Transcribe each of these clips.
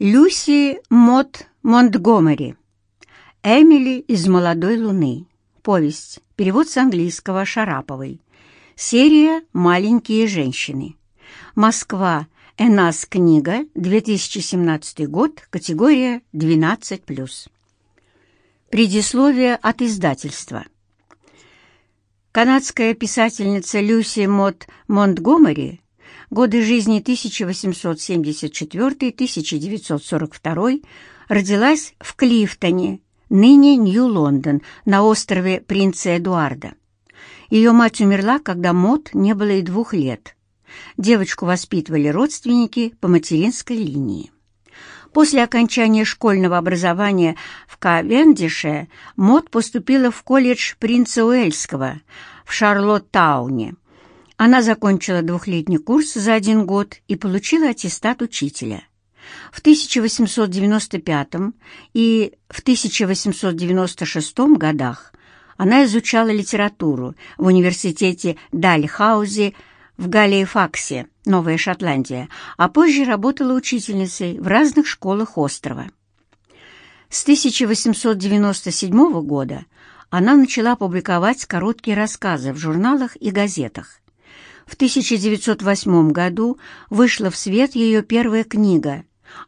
Люси Мот Монтгомери. Эмили из «Молодой луны». Повесть. Перевод с английского Шараповой. Серия «Маленькие женщины». Москва. Энас книга. 2017 год. Категория 12+. Предисловие от издательства. Канадская писательница Люси Мот Монтгомери годы жизни 1874-1942, родилась в Клифтоне, ныне Нью-Лондон, на острове Принца Эдуарда. Ее мать умерла, когда Мот не было и двух лет. Девочку воспитывали родственники по материнской линии. После окончания школьного образования в Кавендише Мот поступила в колледж Принца Уэльского в Шарлоттауне. Она закончила двухлетний курс за один год и получила аттестат учителя. В 1895 и в 1896 годах она изучала литературу в университете Дальхаузе в Галиефаксе, Новая Шотландия, а позже работала учительницей в разных школах острова. С 1897 года она начала публиковать короткие рассказы в журналах и газетах. В 1908 году вышла в свет ее первая книга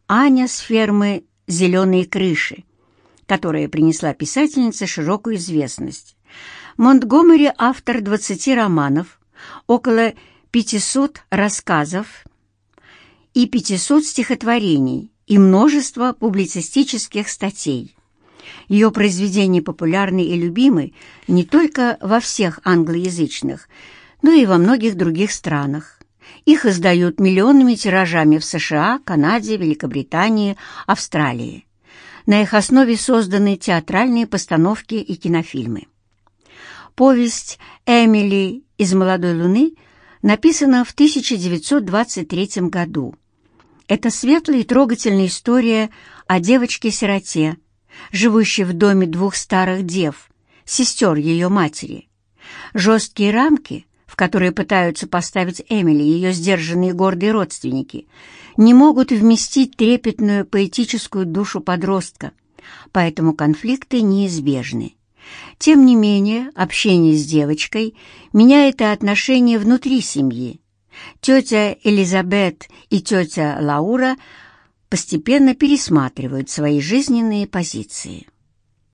«Аня с фермы «Зеленые крыши», которая принесла писательнице широкую известность. Монтгомери – автор 20 романов, около 500 рассказов и 500 стихотворений и множество публицистических статей. Ее произведения популярны и любимы не только во всех англоязычных, но и во многих других странах. Их издают миллионными тиражами в США, Канаде, Великобритании, Австралии. На их основе созданы театральные постановки и кинофильмы. Повесть «Эмили из молодой луны» написана в 1923 году. Это светлая и трогательная история о девочке-сироте, живущей в доме двух старых дев, сестер ее матери. Жесткие рамки которые пытаются поставить Эмили ее сдержанные и гордые родственники, не могут вместить трепетную поэтическую душу подростка, поэтому конфликты неизбежны. Тем не менее, общение с девочкой меняет и отношения внутри семьи. Тетя Элизабет и тетя Лаура постепенно пересматривают свои жизненные позиции.